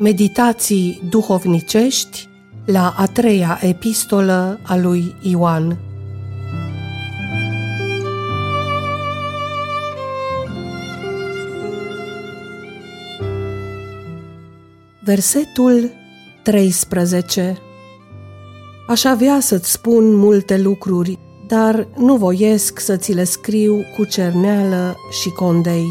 Meditații duhovnicești la a treia epistolă a lui Ioan. Versetul 13 Aș avea să-ți spun multe lucruri, dar nu voiesc să ți le scriu cu cerneală și condei.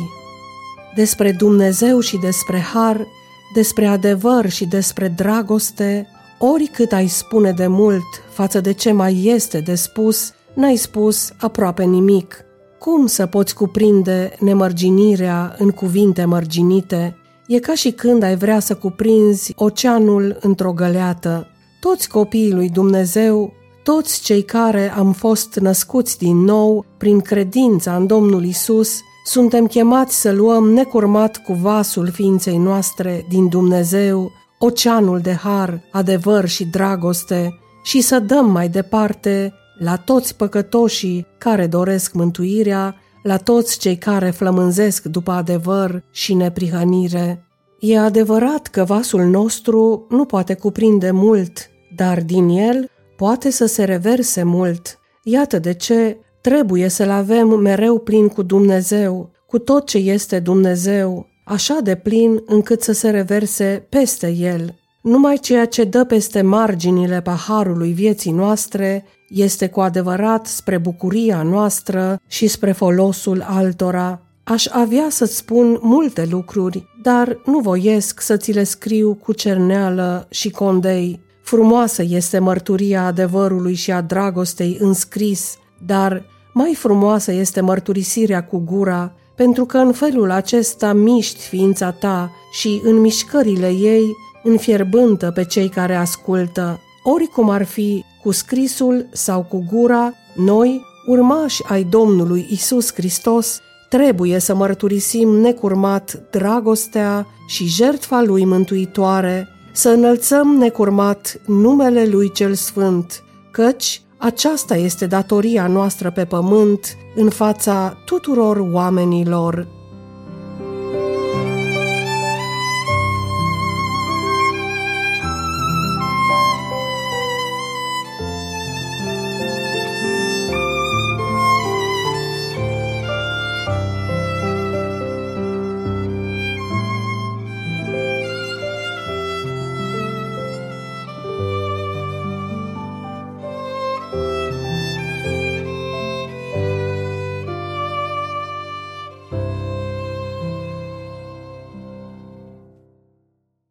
Despre Dumnezeu și despre har despre adevăr și despre dragoste, oricât ai spune de mult față de ce mai este de spus, n-ai spus aproape nimic. Cum să poți cuprinde nemărginirea în cuvinte mărginite? E ca și când ai vrea să cuprinzi oceanul într-o găleată. Toți copiii lui Dumnezeu, toți cei care am fost născuți din nou prin credința în Domnul Isus, suntem chemați să luăm necurmat cu vasul ființei noastre din Dumnezeu, oceanul de har, adevăr și dragoste, și să dăm mai departe la toți păcătoșii care doresc mântuirea, la toți cei care flămânzesc după adevăr și neprihănire. E adevărat că vasul nostru nu poate cuprinde mult, dar din el poate să se reverse mult. Iată de ce Trebuie să-L avem mereu plin cu Dumnezeu, cu tot ce este Dumnezeu, așa de plin încât să se reverse peste El. Numai ceea ce dă peste marginile paharului vieții noastre este cu adevărat spre bucuria noastră și spre folosul altora. Aș avea să-ți spun multe lucruri, dar nu voiesc să ți le scriu cu cerneală și condei. Frumoasă este mărturia adevărului și a dragostei înscris, dar mai frumoasă este mărturisirea cu gura, pentru că în felul acesta miști ființa ta și în mișcările ei înfierbântă pe cei care ascultă. Oricum ar fi cu scrisul sau cu gura, noi, urmași ai Domnului Isus Hristos, trebuie să mărturisim necurmat dragostea și jertfa lui mântuitoare, să înălțăm necurmat numele lui cel sfânt, căci aceasta este datoria noastră pe pământ în fața tuturor oamenilor